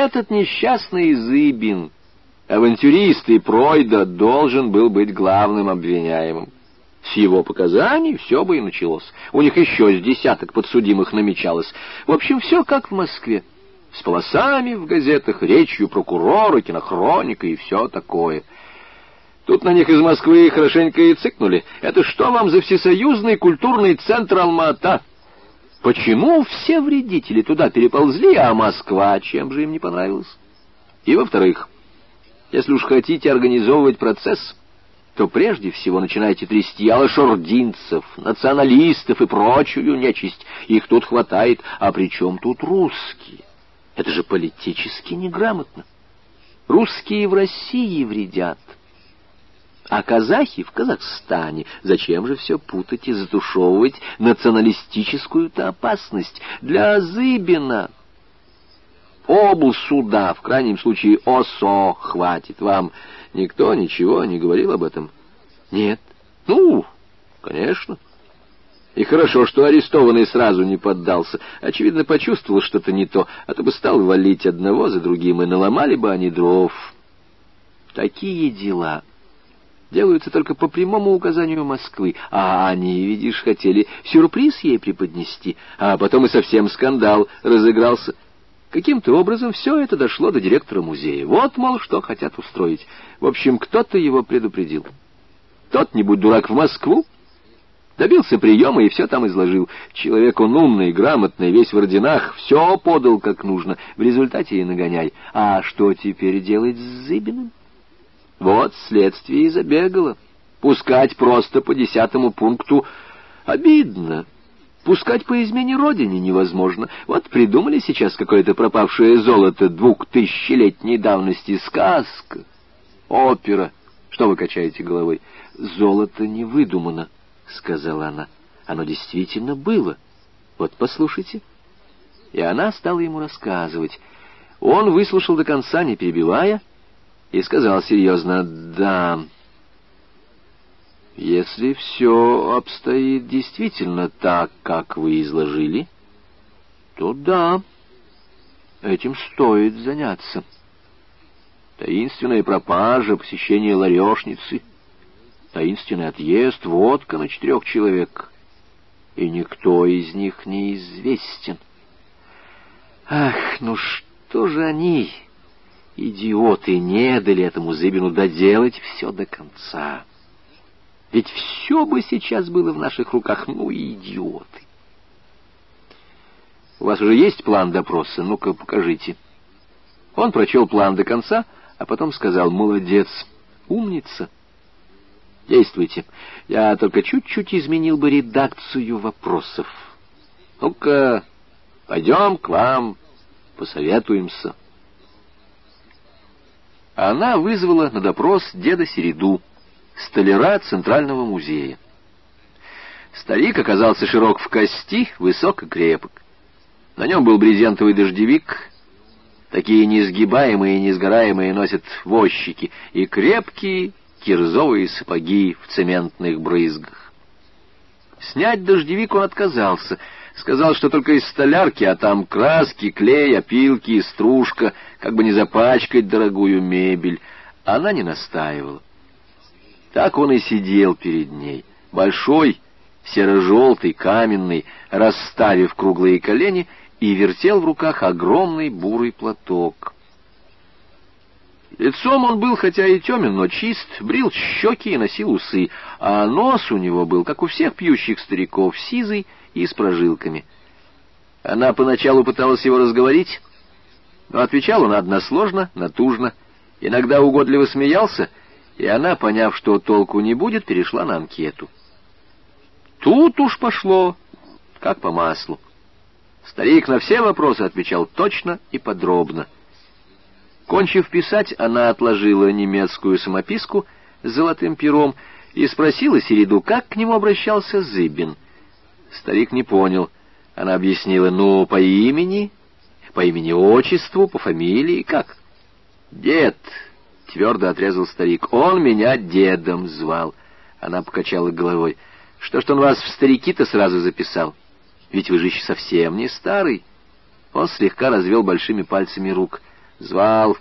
Этот несчастный Зыбин, авантюрист и пройда, должен был быть главным обвиняемым. С его показаний все бы и началось. У них еще с десяток подсудимых намечалось. В общем, все как в Москве. С полосами в газетах, речью прокурора, кинохроника и все такое. Тут на них из Москвы хорошенько и цыкнули. Это что вам за всесоюзный культурный центр Алма-Ата? Почему все вредители туда переползли, а Москва чем же им не понравилась? И, во-вторых, если уж хотите организовывать процесс, то прежде всего начинайте трясти алашординцев, националистов и прочую нечисть. Их тут хватает, а при чем тут русские? Это же политически неграмотно. Русские в России вредят, а казахи в Казахстане. Зачем же все путать и затушевывать националистическую-то опасность? Для Зыбина обл суда, в крайнем случае ОСО, хватит вам. Никто ничего не говорил об этом? Нет. Ну, конечно. И хорошо, что арестованный сразу не поддался. Очевидно, почувствовал что-то не то, а то бы стал валить одного за другим, и наломали бы они дров. Такие дела делаются только по прямому указанию Москвы, а они, видишь, хотели сюрприз ей преподнести, а потом и совсем скандал разыгрался. Каким-то образом все это дошло до директора музея. Вот, мол, что хотят устроить. В общем, кто-то его предупредил. Тот, не будь дурак, в Москву, добился приема и все там изложил. Человек он умный, грамотный, весь в орденах, все подал как нужно. В результате и нагоняй. А что теперь делать с Зыбиным? Вот следствие и забегало. Пускать просто по десятому пункту обидно. Пускать по измене родине невозможно. Вот придумали сейчас какое-то пропавшее золото двухтысячелетней давности. Сказка, опера. Что вы качаете головой? Золото не выдумано, сказала она. Оно действительно было. Вот послушайте. И она стала ему рассказывать. Он выслушал до конца, не перебивая, и сказал серьезно, «Да, если все обстоит действительно так, как вы изложили, то да, этим стоит заняться. Таинственная пропажа, посещение ларешницы, таинственный отъезд, водка на четырех человек, и никто из них не известен. Ах, ну что же они, идиоты, не дали этому Зыбину доделать все до конца?» Ведь все бы сейчас было в наших руках, ну, идиоты. У вас уже есть план допроса? Ну-ка, покажите. Он прочел план до конца, а потом сказал, молодец, умница. Действуйте. Я только чуть-чуть изменил бы редакцию вопросов. Ну-ка, пойдем к вам, посоветуемся. Она вызвала на допрос деда Середу столяра Центрального музея. Старик оказался широк в кости, высок и крепок. На нем был брезентовый дождевик, такие несгибаемые и несгораемые носят возчики, и крепкие кирзовые сапоги в цементных брызгах. Снять дождевик он отказался, сказал, что только из столярки, а там краски, клей, опилки, стружка, как бы не запачкать дорогую мебель. Она не настаивала. Так он и сидел перед ней, большой, серо-желтый, каменный, расставив круглые колени, и вертел в руках огромный бурый платок. Лицом он был, хотя и темен, но чист, брил щеки и носил усы, а нос у него был, как у всех пьющих стариков, сизый и с прожилками. Она поначалу пыталась его разговорить, но отвечал он односложно, натужно, иногда угодливо смеялся — и она, поняв, что толку не будет, перешла на анкету. Тут уж пошло, как по маслу. Старик на все вопросы отвечал точно и подробно. Кончив писать, она отложила немецкую самописку с золотым пером и спросила Середу, как к нему обращался Зыбин. Старик не понял. Она объяснила, ну, по имени, по имени-отчеству, по фамилии, как? «Дед», — твердо отрезал старик. «Он меня дедом звал». Она покачала головой. «Что ж он вас в старики-то сразу записал? Ведь вы же еще совсем не старый». Он слегка развел большими пальцами рук. Звал.